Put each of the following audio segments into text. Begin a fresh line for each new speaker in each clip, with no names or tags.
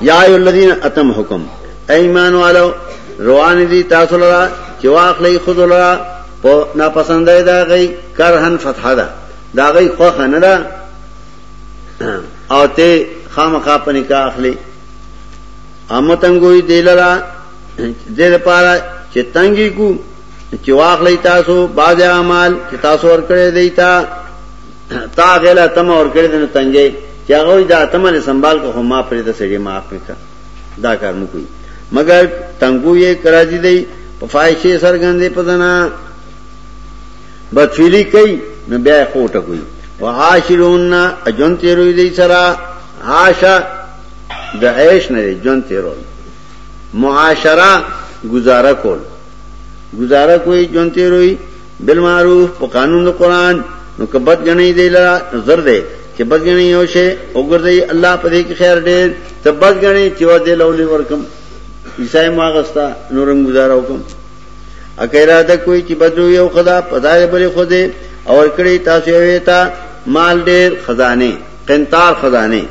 یا ایو الذین اتم حکم ایمان والو روان دي تاسو لرا چې واخلې خود لرا په ناپسندای دا غي کرهن فتح ده دا غي خوخه نه ده او ته خامخا پني کا اخلي امتنګوي دلرا دې لپاره چې تنګي کو چې واخلې تاسو باز اعمال چې تاسو ور کړې دیتا تا غلا تم اور کړی دنه تنګي چې هغه دا تمل سنبال کو هم ما پرې د سړي معاف میکا دا کار مو کوي مګر تنګو یې کراځي دی په فایشه سرګندې پدنا بدفیلی کوي نو بیا کوټه کوي وعاشرون اجون تیروي دی سرا عاشا د عیش نه جون تیرول معاشره گزاره کول گزاره کوي جون تیروي بالمعروف په قانون د قران نو که بد غنی دی لرا زر دی چې بد غنی یو شی او ګرځي الله په دې کې خیر ډېر ته بد غنی چې و دې لولې ورکم عیسی ماغستا نورم گزاره وکم اکه اراده کوي چې بدو یو خدا پدای بلې خوده او کړی تاسو یې تا مال ډېر خزانه قنطار خزانه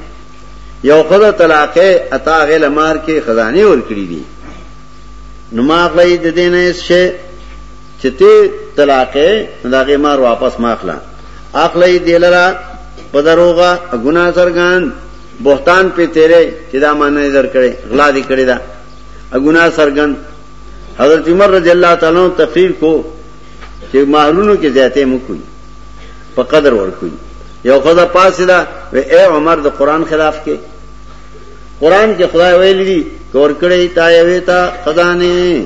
یو خدا طلاقه عطا غل مار کې خزانه ور کړی دي نو ما غلې د دینه شي چې ته طلاقې نو دا غي مار واپس ماخلا اخلي دلرا په دروغه ګنا سرګان بهتان په تیرې چې دا معنی در کړې غلا دي کړې دا ګنا سرګان حضرت عمر رضی الله تعالی عنہ تقریر کو چې مہرونو کې زیاته مو کوي په قدر ور کوي یو خدا پاسه دا اے عمر د قران خلاف کې قران کې خدای ویلي کور کړی تا یوې تا خدانه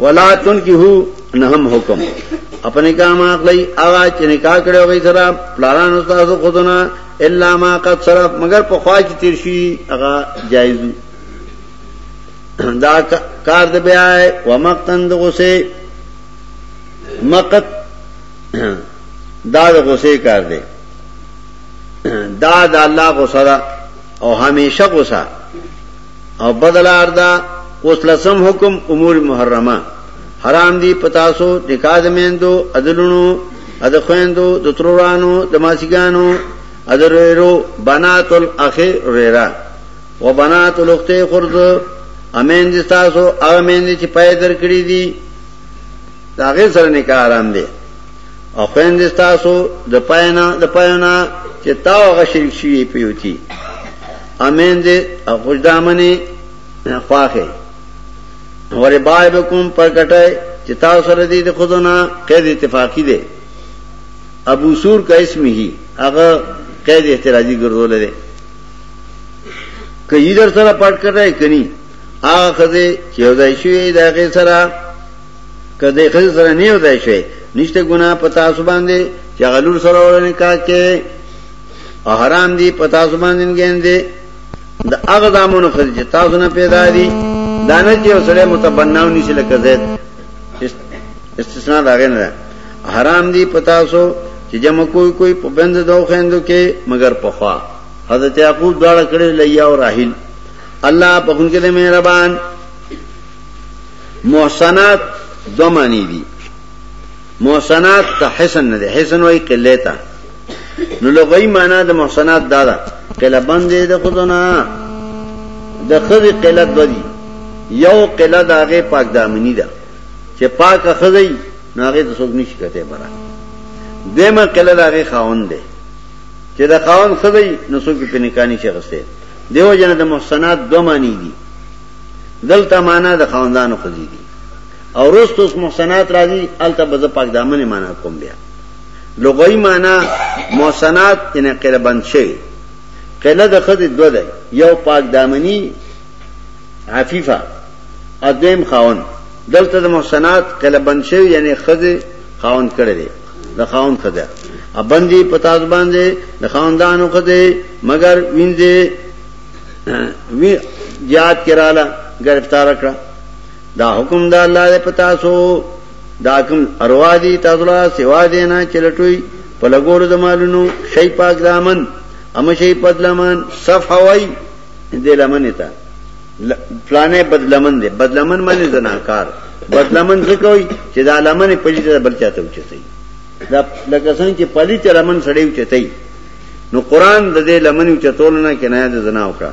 ولا تن کی ہو نہ ہم حکم اپنے کام آخلائی آغا چی نکاح کرے ہوگئی سرا پلاران استاذ خودنا الا ما قد صرف مگر په خوا چی تیر شي هغه جایز دا کار د بیا و مقتن د غصه مقت دا د غصه کار دی دا د الله غصه او همیشه غصه او بدل اردا اوس لسم حکم امور محرمه حرام دی پتاسو نکاح د میندو ادلونو اد خويندو د ترورانو د ماسیګانو ادرېرو بنات الاخي رېرا و بنات الاخته خرز امین دي تاسو هغه مین دي چې پای درکړي دي دا غیر سره نکاح حرام دي او خويندې تاسو د پاینا د پاینا چې تا هغه شریک شي پیوتی امین دې او خوش دامنې خواخې ورې بای به کوم پر کټای چې تاسو سره دې د خودونه قید اتفاقی دی ابو سور کا اسم هی هغه قید احتراجی ګرځول دي کئی در سره پټ کړای کني هغه خزه چې یو ځای شوی دا غي سره کده خزه سره نه یو ځای شوی نشته ګنا پتا سو باندې چې غلور سره ورنه کا کې او حرام دي په تاسو باندې ګندې د هغه دامونو خل چې تاسو نه پیدا دي دانه چې وسړې متبناو نشي لکه زید استثناء دا غن ده حرام دي په تاسو چې جمع کوئی کوئی په بند دوه خندو کې مگر په خوا حضرت یعقوب دواړه کړي لیا او راحل الله په خون کې دې مهربان محسنات دو معنی دي محسنات ته حسن نه دي حسن وای قلتا نو لغوی معنی د محسنات دا ده قله بندې د خودونه د خزې قله دو دي یو قله د هغې پاک دامني ده چې پاکه خزې نو هغې ته څوک نشي کته برا دیمه قله د هغې خاون دی چې د خاون خزې نو څوک په نکانی شي غسته دیو جن د محسنات دو معنی دي دلته معنا د خاوندانو خزې دي او رست اوس محسنات راځي الته بز پاک دامن معنا کوم بیا لغوي معنی محسنات یعنی قله بند شوی قله د خدای دو ده یو پاک دامنی عفیفه ادم خاون دلته د محسنات قله بند شوی یعنی خدای خاون کړی دی د خاون خدای ابندی پتا زبان دی د خاوندانو خدای مگر وینځي وی یاد کراله گرفتار کړه دا حکم دا الله دې پتا سو دا کوم اروا دي تاسو لا سوا دینا چلټوي په لګولو د مالونو شي پاک دامن اما شي بدلمن صف هوای دې لمن ته فلانه بدلمن دې بدلمن معنی زناکار بدلمن څه کوي چې دا لمن په دې ته بل چاته وچتای دا لکه څنګه چې پلي ته لمن سړی وچتای نو قران د دې لمن وچتول نه کنایه د زنا وکړه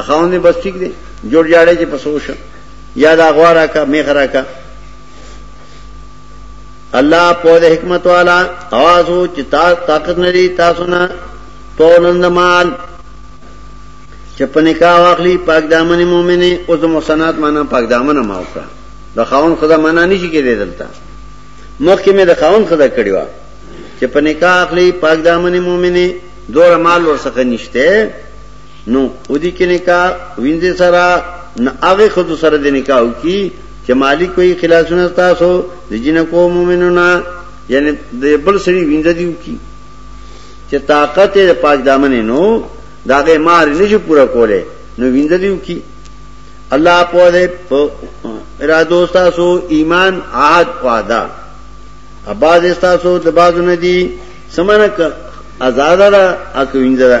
اخاون دی بس ٹھیک دی جوړ جاړې چې پسوش یا دا غوارا کا میخرا کا الله په د حکمت والا आवाज او چې تاسو طاقت نه لري تاسو نه پونند مال چې پنیکا واخلي پاک دامن مؤمنه او د محسنات معنا پاک دامن ما وکړه د خاون خدا معنا نشي کېدل دلته مخکې مې د خاون خدا کړی و چې پنیکا اخلي پاک دامن مؤمنه دور مال ورسخه نشته نو ودی کې نکاح وینځي سره نه هغه خود سره د نکاح کی چې مالک وي خلاصونه تاسو د جنکو مؤمنونه یعنی د بل سړي وینځ دیو کی چې طاقت یې پاک دامن نو داغه مار نشي پورا کوله نو وینځ دیو کی الله په دې ارادو تاسو ایمان عاد وعده اباز تاسو د بازو نه دي سمنه آزاد را اکو وینځه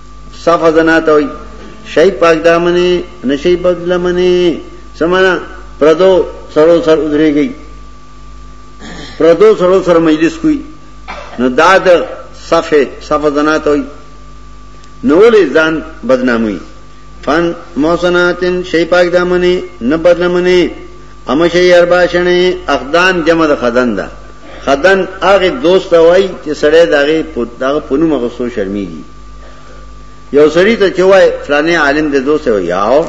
صفا زنا ته وي شي پاک دامنې نشي بدلمنې سمانا پردو سرو سر ودرېږي پردو سرو سر مجلس کوي نو دا د صفه صفه زنا ته وي نو ولې ځان بدنامي فن موسناتن شي پاک دامنې نه بدلمنې امشي ارباشنې اخدان جمع د خدان ده خدن هغه دوست وای چې سړی داغه داغه پونم غوسو شرمېږي یو سړی ته چوای فلانه عالم دې دوست وای یاو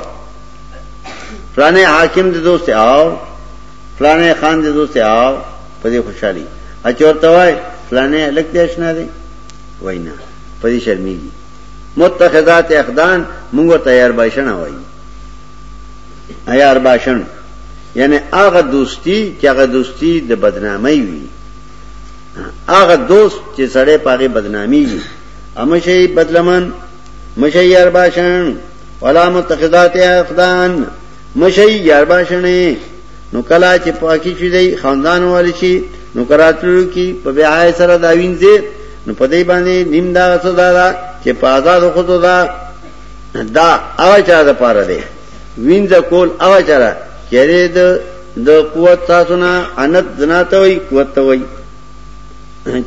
فلانه حاکم دې دوست آو فلانه خان دې دوست آو په دې خوشحالي اچور ته وای فلانه لک دې آشنا دی وینا په دې شرمېږي متخذات اخدان موږ تیار بایشنه وای عیار باشن یعنی هغه دوستی چې هغه دوستی د بدنامۍ وي هغه دوست چې سړی پاغه بدنامي وي امشي بدلمن مشي یار باشن ولا متخذات اخدان مشي یار باشنې نو کلا چې پاکي شي دی خاندان والی شي نو کراتلو کې په بیا سره دا وینځي نو په دې باندې نیم دا سزا ده چې په آزاد خود ده دا هغه چا د پاره دی وینځه کول هغه چا را چیرې د د قوت تاسو نه انت زنا ته وي قوت ته وي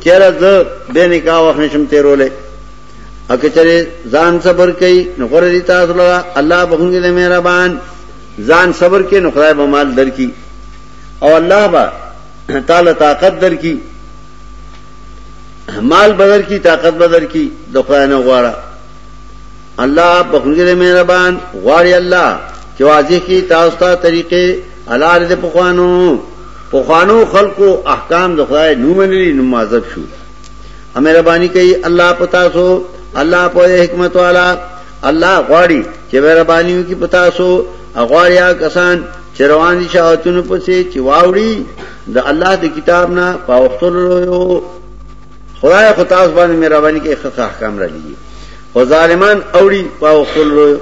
چیرې زه به نکاح وخت نشم تیرولې اکه چیرې ځان صبر کوي نو غره دي تاسو له الله بخونګي د مهربان ځان صبر کوي نو خدای به مال درکي او الله با تعالی طاقت درکي مال بدر کی طاقت بدر کی د خدای نه غواړه الله بخنګي دې مهربان غواړي الله چې واضح کی تاسو ته طریقې الار دې په خوانو په خوانو خلقو احکام د خدای نو منلي نو معذب شو مهرباني کوي الله پتا سو الله په حکمت والا الله غواړي چې مهرباني وکي پتا سو اغواړیا کسان چې روان دي شاوتونو پسې چې واوړي د الله د کتاب نه پاوختلو خدای خو تاسو باندې مهرباني کوي خخ احکام را لګي خو ظالمان اوړي پاو خپل لوی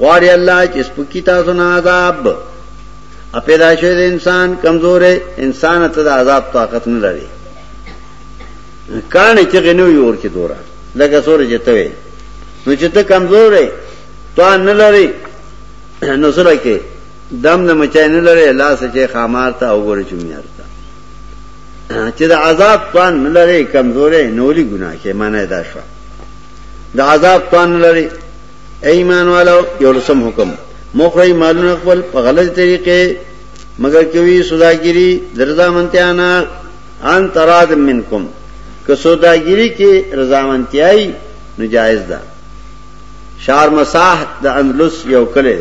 غواړي الله چې سپکی تاسو نه عذاب ا پیدا شوی د انسان کمزورې انسان ته د عذاب طاقت نه لري کانه چې غنو یور کې دورا لکه سورې جته وي نو چې ته کمزورې تو نه لري نو سره کې دم نه مچای نه لري لاس چې خامار ته او ګوري چمیار چې د عذاب توان نه لري کمزورې نولي ګناه کې معنی دا شو د عذاب توان نه لري ایمان والو یو لسم حکم مخری مالونه خپل په غلط طریقې مگر کوي سوداګری درځه منتیانا ان تراد منکم که سوداګری کې رضامندتیای نو جایز ده شار مساح د اندلس یو کله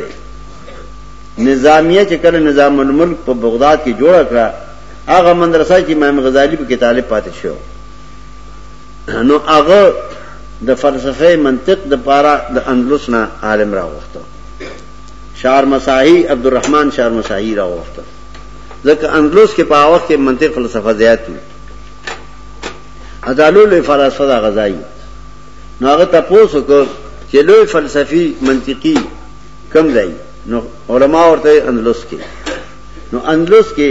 نظامیه چې کله نظام الملک په بغداد کې جوړ کړه هغه مدرسه چې امام غزالی په کې طالب پاتې شو نو هغه د فلسفه منطق د پاره د اندلس نه عالم را وخته شار مساحی عبدالرحمن شار مساحی را وخته ځکه اندلس کې په وخت کې منطق فلسفه زیات وي ادالو له فلسفه د غزای نو هغه تاسو کو چې لوی فلسفي منطقي کم ځای نو علما ورته اندلس کې نو اندلس کې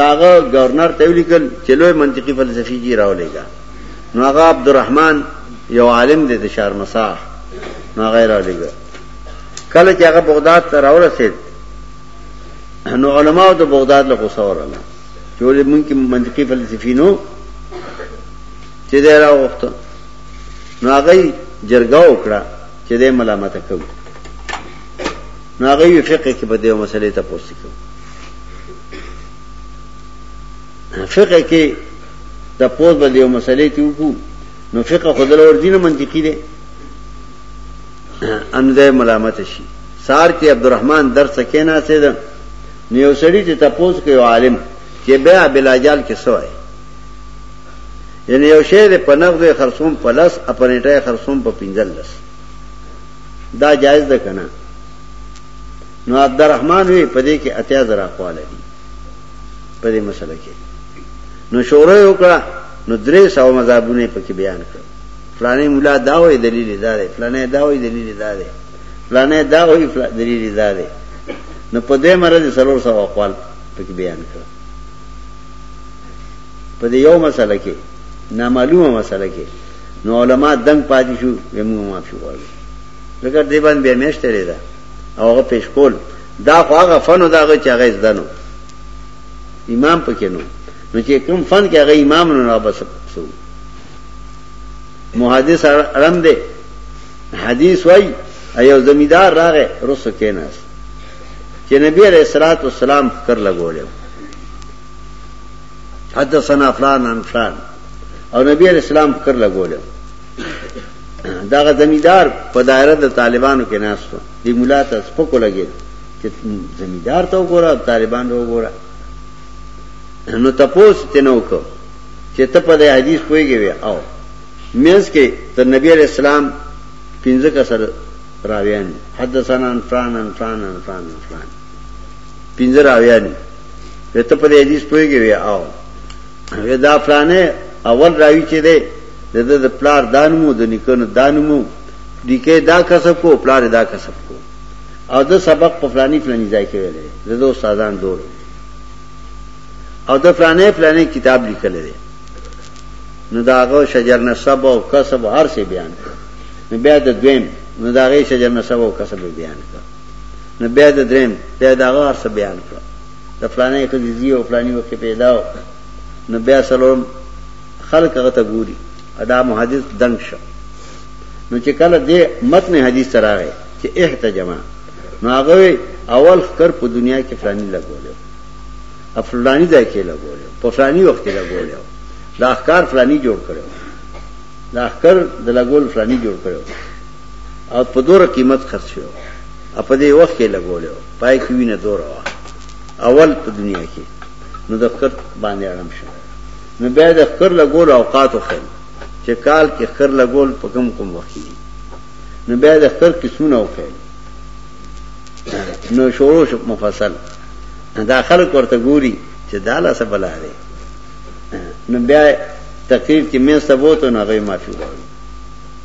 داغه گورنر ته ولیکل چې لوی منطقي فلسفي جی راولېګا نو هغه عبدالرحمن یو عالم دی د شارمساح نو هغه راولېګا کله چې هغه بغداد ته راورسېد نو علماو د بغداد له غوسه ورنه چې ولې مونږ کې منطقي فلسفي نو چې دا راوخته نو هغه جرګه وکړه چې دې ملامت کوي نو هغه وی فقه کې په دې مسلې ته پوښتنه کوي فقه کې د پوز بل یو مسلې ته وکړو نو فقه خدل اور دینه منطقي دی ان دې ملامت شي سار کې عبدالرحمن درس کېنا سي ده نو یو سړی ته تاسو کې عالم چې بیا بلاجال کې سوای یعنی یو شی د پنغ د خرصوم پلس اپنیټه خرصوم په پنځلس دا جایز ده کنه نو عبدالرحمن وی پدې کې اتیا زره اقوال دي پدې مسله کې نو شورې وکړه نو درې سو مذهبونه پکې بیان کړ فلانه مولا دا وې دلیل دا دی فلانه دا وې دلیل دا دی فلانه دا وې دلیل دا دی نو په دې مرز سرور سو اقوال پکې بیان کړ په دې یو مسله کې نامعلومه مسله کې نو علما دنګ پاتې شو وې موږ معافي غواړو ځکه دې باندې بیا میاشت تېرې ده او هغه پیش کول دا خو هغه فن دا هغه چې هغه زده نو امام پکې نو نو چې کوم فن کې هغه امام نو نه بس سو محدث اړم دی حدیث وای ایو زمیدار راغې رسو کېناس چې نبی رسول الله صلوات والسلام کر لګولیو حدثنا فلان عن فلان او نبی علیہ السلام فکر لګول دا غ زمیدار په دایره د طالبانو کې ناشته دی مولا ته سپکو لګی چې زمیدار ته وګوره طالبان ته وګوره نو تپوس تنو کو چې ته په دې حدیث کویږي او مینس کې ته نبی علیہ السلام پنځه کسر راویان حدثنا عن فلان عن فلان عن فلان عن فلان پنځه راویان وی ته په دې حدیث پوهیږي وی او وی دا پلانې اول راوی چې دی د د پلار دانمو د نکونو دانمو دیکې دا کسب کو پلار دا کسب کو او د سبق په فلانی فلانی ځای کې ویلې د دو استادان دور او د فلانې فلانې کتاب لیکل دی نو داغه شجر نسب او کسب هر څه بیان کړ نو بیا د دویم نو داغه شجر نسب او کسب بیان کړ نو بیا د دریم بیا د هغه ارسه بیان کړو د فلانه خزي زی او فلانی وکي پیدا و نو بیا سلام خلق هغه ته ګوري ادا محدث دنګ شو نو چې کله دې متن حدیث تراغه چې احتجما نو هغه اول خکر په دنیا کې فلانی لګولیو افلانی ځای کې لګولیو په فلانی وخت کې لګولیو دا احکار فلانی جوړ کړو دا احکار د لګول فلانی جوړ کړو او په دوره قیمت خرڅ شو او په دې وخت کې لګولې و پای کې وینه دوره وه اول په دنیا کې نو د خر باندې اړم شو نو بیا د خر لګول اوقات خو چې کال کې خر لګول په کوم کوم وخت کې نو بیا د خر قسمونه وکړ نو شروع شو مفصل دا خلک ورته ګوري چې دا لا څه بلا دی نو بیا تقریر کې مې سبوت نه غي معافي وړي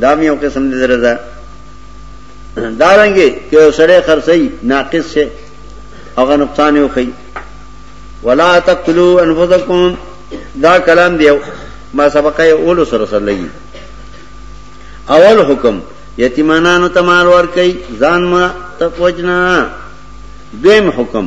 دا مې یو قسم دې زړه ده دا رنګه کې یو سړی خرڅي ناقص شي هغه نقصان یو خي ولا تقتلوا انفسکم دا کلام دی ما سبقه اول سره سره لګي اول حکم یتیمانانو تمال ور کوي ځان ما تقوجنا دیم حکم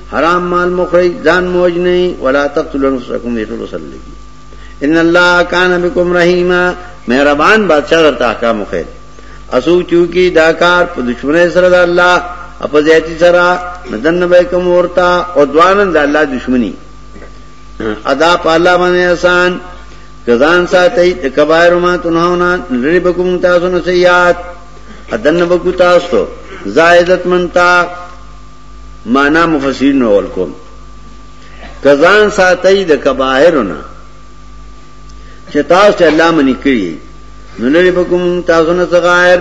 حرام مال مخری ځان موج نه ولا تقتلوا انفسکم دې ټول سره لګي ان الله کان بكم رحیما مهربان بادشاہ درته احکام خیر اسو چونکی دا کار په دشمنه سره د الله اپ زیاتی سره مدن به کوم ورتا او دوانن د الله دشمنی ادا په الله باندې آسان کزان ساتي کبایر ما تنهونا لری بکم تاسو نو سیات ادن بکو تاسو زائدت منتا معنا مفسرین راول کوم کزان ساتي د کباهرونه چې تاسو ته الله منی کړی نو لري به کوم تاسو نه صغائر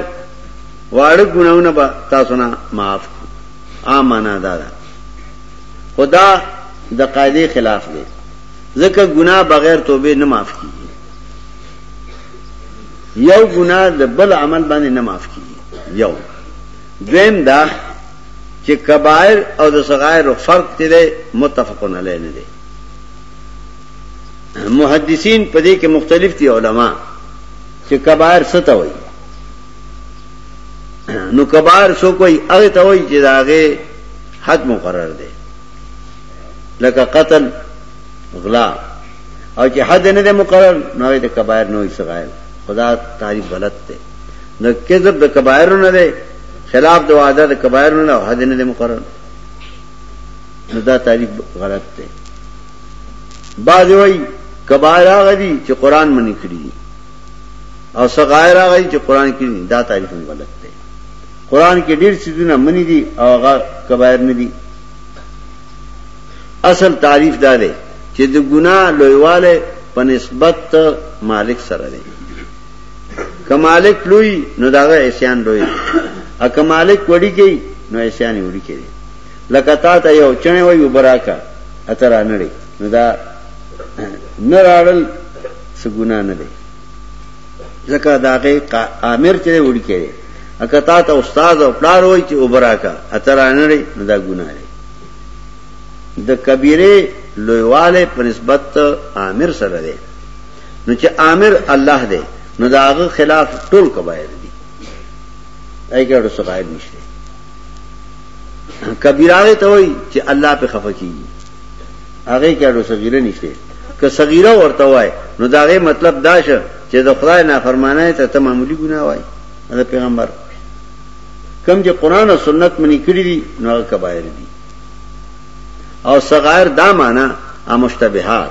واړه ګناونه به تاسو نه معاف امانه ده خدا د قاعده خلاف دی ځکه ګناه بغیر توبه نه معاف کیږي یو ګناه د بل عمل باندې نه معاف کیږي یو دویم دا چې کبائر او د صغائر فرق ته دی متفقون علی نه دی محدثین په دې کې مختلف دي علما چې کبائر څه ته وایي نو کبائر څو کوئی هغه ته وایي چې داغه حد مقرر دی لکه قتل غلا او چې حد نه دی مقرر نو د کبائر نوې صغائر خدا تعریف غلط دی نو کذب د کبائر نه دی خلاف د وعده د کبایرو نه او حد نه دی مقرر نو دا تعریف غلط دی بعض وایي کبایر هغه دي چې قران منی کړی او صغائر هغه دي چې قران کې نه دا تعریف هم غلط دی قران کې ډیر څه منی دي او هغه کبایر نه دي اصل تعریف دا دی چې د ګناه لویواله په نسبت مالک سره دی که مالک لوی نو داغه احسان لوی دی او که مالک وړي کوي نو احسان یې وړي کوي لکه تا ته یو چڼې وایي وبراکه اته رانړي نو دا نه راړل څه ګناه نه دی ځکه داغه آمر چې وړي کوي اکه تا ته استاد او پلار وایي چې وبراکه اته رانړي نو دا ګناه دی د کبیره لویواله په نسبت آمر سره دی نو چې آمر الله دی نو دا هغه خلاف ټول کبایر دي ایګړو صغائر نشته کبیره ته وای چې الله په خفه کیږي هغه کېړو صغیره نشته که صغیره ورته وای نو دا غي مطلب دا شه چې د خدای نافرمانه ته ته معمولی ګناه وای دا پیغمبر کم چې قران او سنت منی کړی دي نو هغه کبایر دي او صغائر دا معنا امشتبهات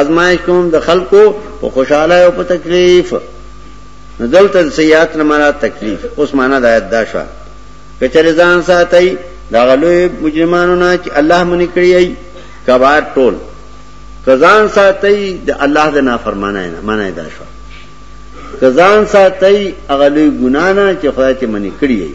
ازمائش کوم د خلکو په خوشاله او په تکلیف نو دلته سیئات نه مراد تکلیف اوس معنا د آیت دا شو کچره ځان ساتي دا غلوې مجرمانو نه چې الله منی کړی ای کبار ټول کزان ساتي د الله د نافرمانه نه معنی دا شو کزان ساتي اغلوې ګنا نه چې خدای ته منی کړی ای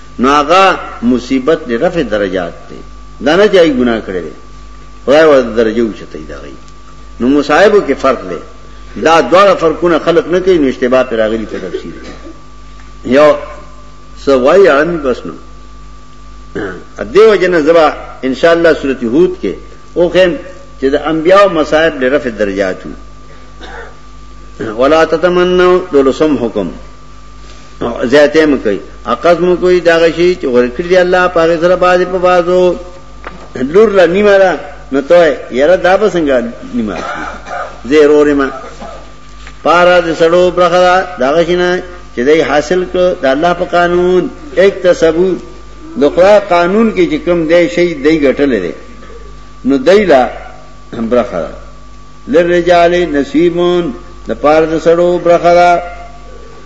نو هغه مصیبت دی رفع درجات دی دا نه چای ګناه کړی دی خدای ور درجه اوچته دی غي نو مصاحبو کې فرق دی دا دواړه فرقونه خلق نه کوي نو اشتباه پر راغلي په تفسیر یو سوای عام بس نو دیو جن زبا ان شاء الله سورته هود کې او خیم چې د انبیاء مصائب له رفع درجاتو ولا تتمنوا دولسم حکم زیاته مو کوي عقد مو کوي دا غشي چې ورکړي دی الله په غیر سره باز په بازو لور لا نیمه را نو ته یره دا به څنګه نیمه زیرورې ما پارا د سړو برخه دا غشنه چې دای حاصل کو د الله په قانون اکتسبو د خدای قانون کې چې کوم دی شي دی ګټل دی نو دایلا برخه لرجال نصیبون د پاره د سړو برخه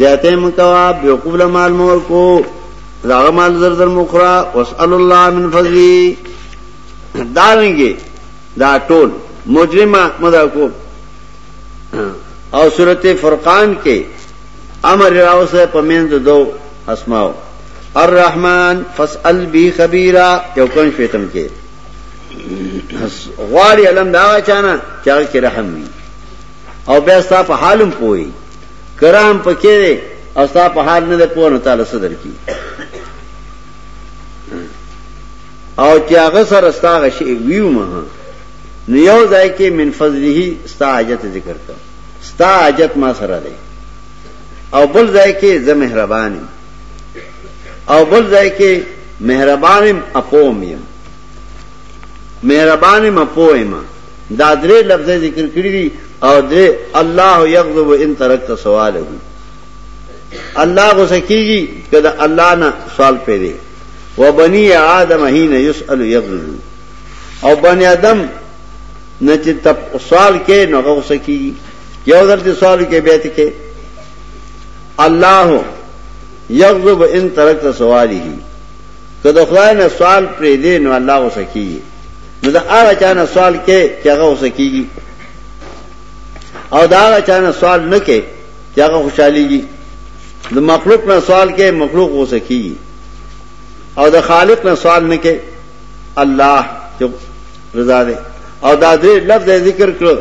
زیاته مکوا بیوقوف له مال مور کو داغه مال زر زر مخرا واسال الله من فضلی دارنګي دا ټول مجرمه مدا کو او سورته فرقان کې امر راوسه پمند دو اسماو الرحمن فاسال بی خبيرا یو کون شیتم کې غواړي علم دا چانه چا کې رحم وي او بیا ستا په حالم پوي کرام پکې دی او ستا په حال نه دی پوه نو تعالی صدر کی او چې هغه سره ستا غشي ویو مه نو یو ځای کې من فضله ستا حاجت ذکر کړ ستا حاجت ما سره دی او بل ځای کې زه مهربان او بل ځای کې مهربانم اپوم يم مهربانم اپوم دا درې لفظه ذکر کړی دي او درې الله یغضب ان ترکت سواله الله غوسه کیږي کله الله نه سوال پیری و بنی آدم حين يسأل يغضب او بنی آدم نه چې تب سوال کې نو غوسه کیږي یو ځل چې سوال کې بیت کې الله یغضب ان ترکت سواله کله خدای نه سوال پرې دی نو الله غوسه کیږي نو دا هغه چانه سوال کې چې هغه اوسه کیږي او دا هغه چانه سوال نه کې چې هغه خوشحاليږي د مخلوق نه سوال کې مخلوق اوسه کیږي او د خالق نه سوال نه کې الله چې رضا ده او دا دې لفظ ذکر کړو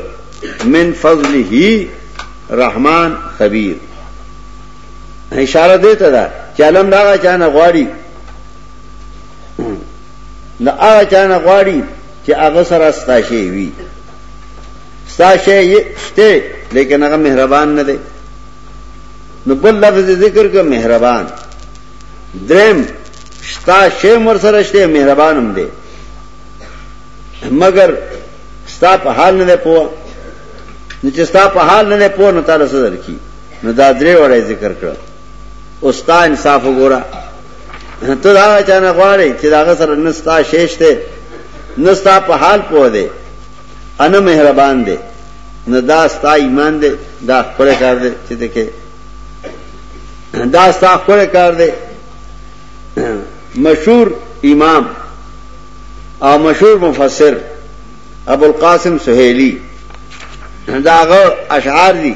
من فضله رحمان خبير اشاره دې ته ده چې علم دا چانه غواړي نه هغه چانه غواړي چې هغه سره ستا شی وي ستا شی شته لیکن هغه مهربان نه دی نو بل لفظ ذکر کړه مهربان درم ستا شی مر سره شته مهربان هم دی مگر ستا په حال نه پوه نو چې ستا په حال نه پوه نو تعالی صدر کی نو دا درې وړه ذکر کړه او ستا انصاف وګوره ته دا چا نه غواړي چې دا سره نستا شیش ته نستا په حال پوه دی انا مهربان دی نه دا ستا ایمان دی دا خپل کار دی چې ته کې دا ستا خپل کار دی مشهور امام او مشهور مفسر ابو القاسم سهیلی داغه اشعار دي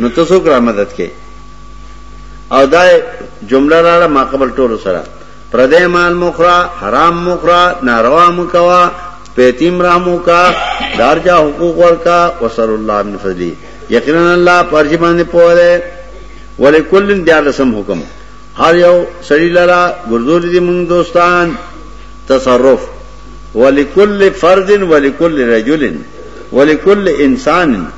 نو ته څوک را مدد کې او دا جمله لاړه ما قبل ټولو سره پردې مال مخرا حرام مخرا ناروا مکوا پیتیم رحمو کا دارجا حقوق ورکا وصل الله من فضلی یقینا الله پرجی باندې پوهه ولې کلن دیار رسم حکم هر یو سړی لرا ګرځول دي مونږ دوستان تصرف ولکل فرد ولکل رجل ولکل انسان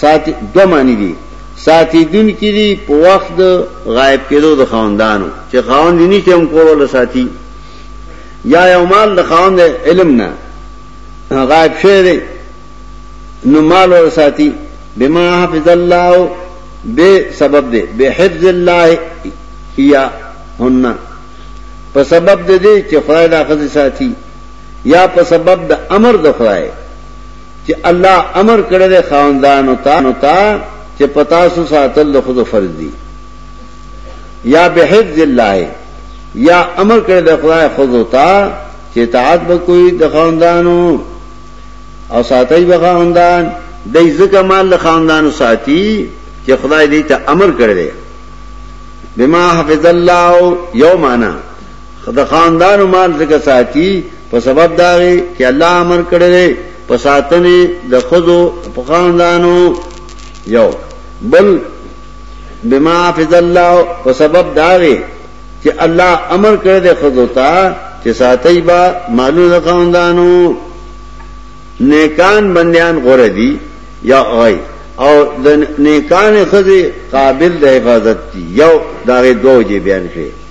ساتي دوه معنی دي ساتي دن کې دي په وخت د غایب کېدو د خواندانو چې خواند نه چې هم کور ولا ساتي یا یو مال د خواند علم نه غایب شوی دی نو مال ور ساتي بما حفظ الله به سبب دی به حفظ الله یا هن په سبب دې چې خدای دا خدای ساتي یا په سبب د امر د خدای چې الله امر کړی دی خاوندانو ته چې پتا سو ساتل د خود فرض دي یا بحفظ الله یا امر کړی د خدای خود ته چې اطاعت وکوي د خاوندانو او ساتي به خاوندان د ځکه مال له خاوندانو ساتي چې خدای دې ته امر کړی دی بما حفظ الله یومانا د خاندانو مال ځکه ساتي په سبب داغي چې الله امر کړی دی په ساتنې د خزو په خاندانو یو بل بما حفظ الله په سبب داغي چې الله امر کړی دی خزو ته چې ساتي با مالو د خاندانو نیکان بندیان غره دي یا غي او د نیکان خزي قابل د حفاظت دي یو داغه دوه جی بیان کړي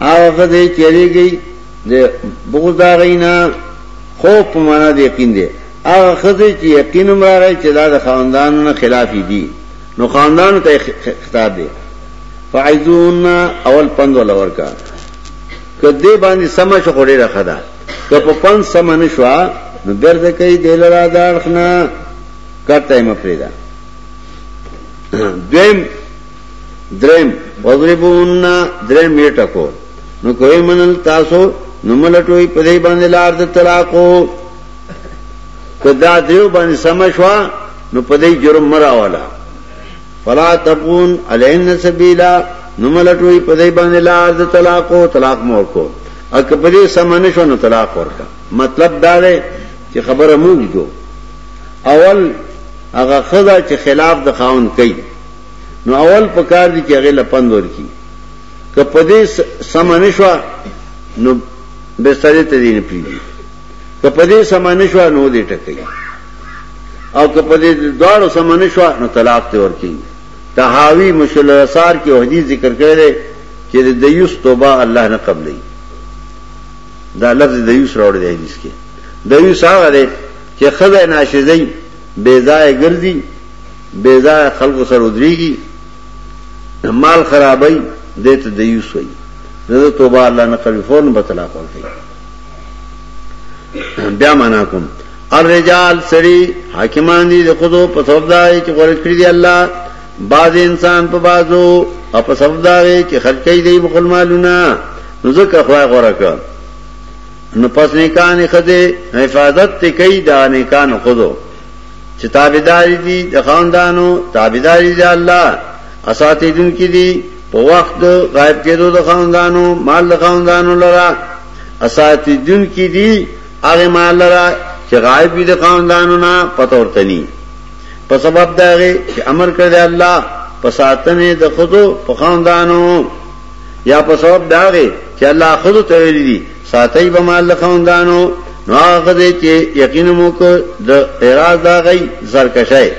هغه غدې چریږي د بغض دا غینا خوف په معنا د یقین دی هغه خزه چې یقین هم راغی چې دا د خاندانو نه خلاف دي نو خاندانو ته خطاب دی فعذون اول پند ولا ورکا کدی باندې سم شو خوري راخه دا که په پند سم نه شو نو درد کوي دل را داړخنا کته مفریدا دویم درم وضربون درم یې ټکو نو کوی منل تاسو نو ملټوي په دې باندې لار د طلاقو کدا دیو باندې سمشوا نو په دې جرم مرا والا فلا تبون علین سبیلا نو ملټوي په دې باندې لار د طلاقو طلاق مور کو اک په دې سمنه شو نو طلاق ورکا مطلب دا دی چې خبره موږ جو اول هغه خدا چې خلاف د خاون کوي نو اول پکار دي چې هغه لپند ورکی که په دې سمانه شو نو به سره ته دې نه پیږي که په دې سمانه شو نو دې ټکې او که په دې دواړو سمانه شو نو طلاق ته ورکی تهاوی مشل رسار کې حدیث ذکر کړی چې د دیوس توبه الله نه قبلې دا لفظ دیوس راوړی دی حدیث کې دیوس هغه دی چې خدای ناشزې بے ځای ګرځي بې ځایه خلکو سره ودرېږي مال خرابوي دې ته دیوس وایي نه د توبه الله نه قبل فورن به طلاق ورکړي بیا معنا کوم الرجال سری حاکمان دي د خودو په سبب دا چې غوړ کړی دی الله بعض انسان په بازو او په سبب دا چې خلکې دی بخل مالونه نو ځکه خدای غوړه کړ نو پس نیکان خده حفاظت ته کوي دا نیکان خودو چې تابعداري دي د خواندانو تابعداري دي الله اساته دن کې دي په وخت د غایب کېدو د خواندانو مال د خواندانو لرا اساته دن کې دي هغه مال لرا چې غایب دي د خواندانو نه پته ورته ني په سبب دا غي چې امر کړی الله په ساتنه د خودو په خواندانو یا په سبب دا غي چې الله خود ته ویلي ساتي به مال خوندانو نو هغه دې چې یقین مو کو د اراز دا غي زرکشای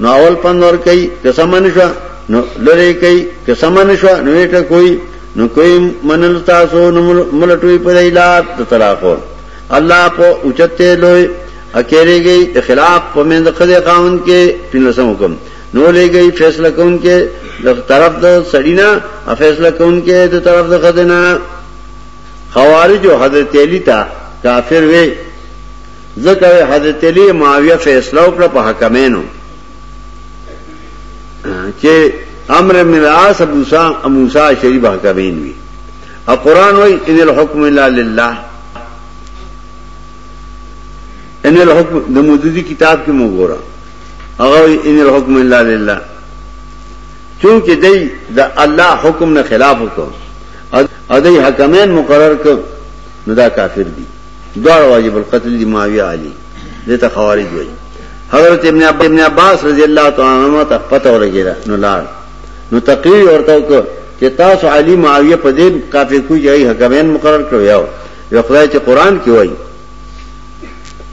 نو اول پندور کوي قسم نشو نو لری کوي قسم نشو نو ټه کوي نو کوي منل تاسو نو ملټوي په ایلات د طلاقو الله په اوچته لوی اکیری گئی اخلاق په مند خدای قانون کې پینلسم حکم نو لې گئی فیصله کون کې د طرف د سړینا فیصله کون کې د طرف د خدای نه خوارجو حضرت علی ته کافر وی ځکه وی حضرت علی معاویه فیصله وکړه په حکمینو چې امر ابن العاص ابو سام موسی شریف حکمین وی او قران وی ان الحكم الا لله ان الحكم د مودودی کتاب کې مو ګورا هغه ان الحكم الا لله چونکه دی د الله حکم نه خلاف وکړ او دای حکمین مقرر ک نو دا کافر دي دوړ واجب القتل دي معاویه علی دته خوارج وای حضرت ابن عبد ابن عباس رضی الله تعالی عنہ ته پته ولګیدا نو لاړ نو تقریر ورته وک چې تاسو علی معاویه په دې کافر کوی جای حکمین مقرر کړو یو یو خدای چې قران کې وای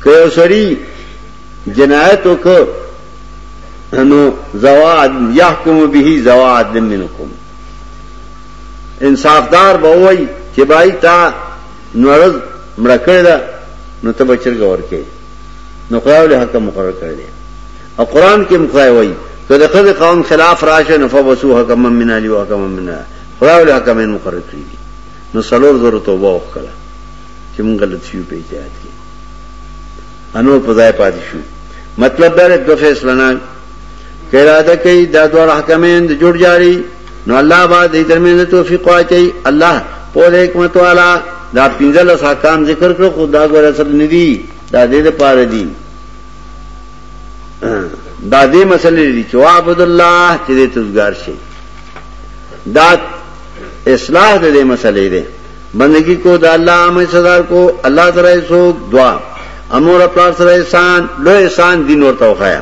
کيو سری جنایت وک نو زوا یحکم به زوا عدل منکم انصافدار به وای چې بای تا نورز مړه کړی دا نو ته بچرګ ورکې نو خدای له حق مقرر کړی دی او قران کې مخای وای که د خپل قوم خلاف راشه نو فبسو حکم من علی او حکم من خدای له حکم مقرر کړی دی نو سلور زره توبه وکړه چې مونږ غلط شو په اجتهاد کې انور په ځای پاتې شو مطلب دا دی د فیصله نه کړه دا کوي دا دوه حکمین د جوړ جاری نو الله با دې ترمنځ توفیق واچي الله په دې حکمت والا دا پنځل حکام ذکر کړو خدا غره سب ندي دا دې د پاره دي دا دې مسلې دي چې عبد الله چې دې تزګار شي دا اصلاح دې مسلې دي بندگی کو دا الله امه صدر کو الله تعالی سو دعا امور خپل سره احسان لو احسان دین ورته وخایا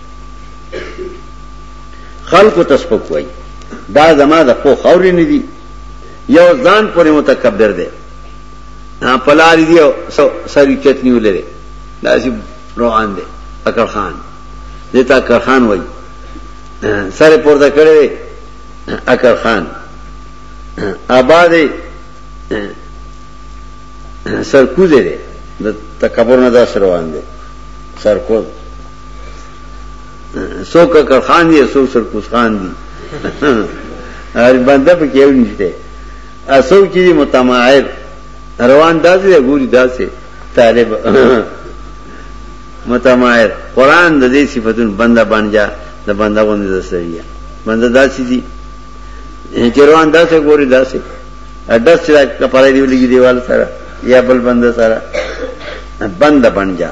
خلکو ته سپک وای دا زما د خو خورې نه دي یو ځان پورې متکبر دی پلار دی سری چت نیولې دی دا چې روان دی اکر خان دیتا اکر خان وای سره پورته کړی اکر خان آباد سرکوزه دی د تکبر نه دا سروان دی سرکوز سو ککر خان دی سو سرکوس خان دی هر بنده په کېو نشته اسو چې متماعر روان داسې ګوري داسې طالب متماعر قران د دې صفاتونو بنده بنجا د بنده باندې دسریا بنده داسې دي چې روان داسې ګوري داسې اډس چې کپړې دی ولګي دیوال سره یا بل بنده سره بنده بنجا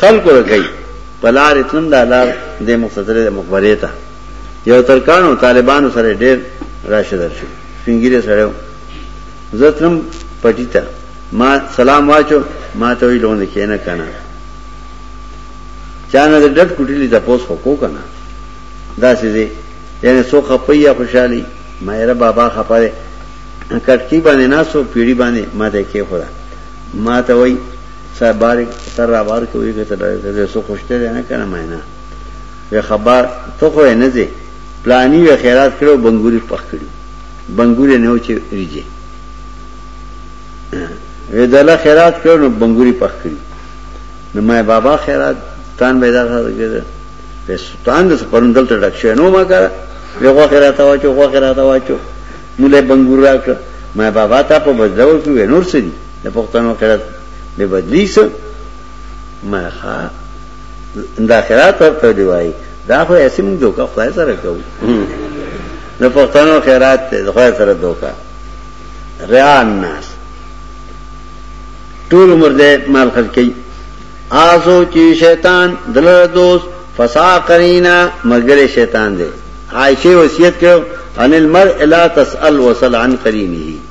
خلکو رکای په لار اتلم دا لار د مختصره د مخبرې ته یو ترکانو طالبانو سره ډېر راشه درشو سپینګیره سره زه تلم پټی ته ما سلام واچو ما ته وی لوند کینه کنه چانه د ډټ کوټلی ته پوس وکو کنه دا سې دې یعنی سو خپیا خوشحالي ما یې بابا خپره کټکی باندې ناسو پیړی باندې ما ته کې خورا ما ته وای صاحب باری سر را بار کوي که ته ډېر ته سو خوشته دی نه کنه مینه وی خبر ته خو نه دی پلانی وی خیرات کړو بنګوري پخ کړو بنګوري نه و چې ریږي وی دله خیرات کړو نو بنګوري پخ کړو نو ما بابا خیرات تان پیدا کړو وی ستان د پرون دلته ډک شو نو ما کړه وی غو خیرات واچو غو خیرات واچو نو له بنګور راکړه ما بابا ته په بدلو کې نور څه دي د پښتنو آخرت به بدلی څه ما ښا د آخرت ورته دی وای دا خو یې سم دوکا خدای سره کوو د پښتنو خیرات ته د خدای سره دوکا ریا الناس ټول عمر دې مال خرج کړي آسو چې شیطان دل دوست فسا قرینا مگر شیطان دې عائشه وصیت کړو ان المرء لا تسأل وسل عن قرینه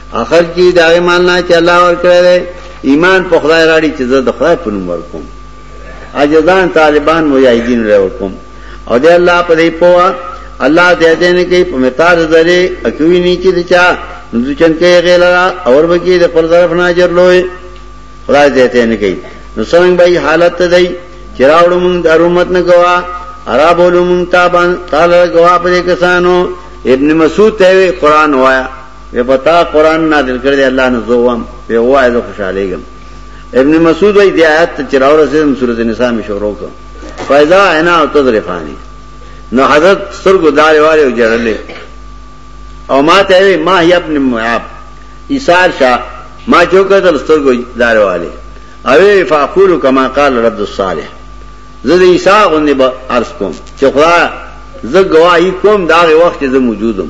اخر کی دا ایمان نه چې الله ورکړی دی ایمان په خدای راړي چې زه د خدای په نوم ورکوم اجزان طالبان مجاهدین له ورکوم او دې الله په دې پوا الله دې دې نه کوي په مقدار ذره اکوي نه چې چا نو چن کې غیلا اور بکی د پر طرف نه اجر لوی خدای دې ته نه کوي نو څنګه به حالت دی چې راوړو مونږ د امت نه گوا ارا بولو مونږ تابان تعالی گوا په کسانو ابن مسعود ته قرآن وایا وی پتا قران نازل کړی الله نه زوم وی وای زه خوشالېږم ابن مسعود وی دی آیات ته چراور سم سورته نساء می شروع کړ فایدا انا او تذرفانی نو حضرت سرګو دار واره او جړلې او ما ته وی ما هی ابن معاب ایثار شاه ما چوکه تل سرګو دار واره اوی فاقول کما قال رد الصالح زه د عیسی غوندې به عرض کوم چې خدا زه گواہی کوم دا وخت زه موجودم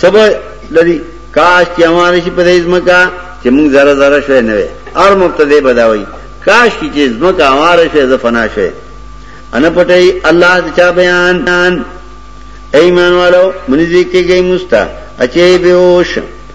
صبر لري کاش چې امانه شي په دې ځمکه چې موږ ذره ذره شوي نه وي ار مبتدی بداوي کاش کې چې ځمکه اماره شي ز فنا شي ان پټي الله د چا بیان ایمان والو منځ کې گئی مستا اچي بهوش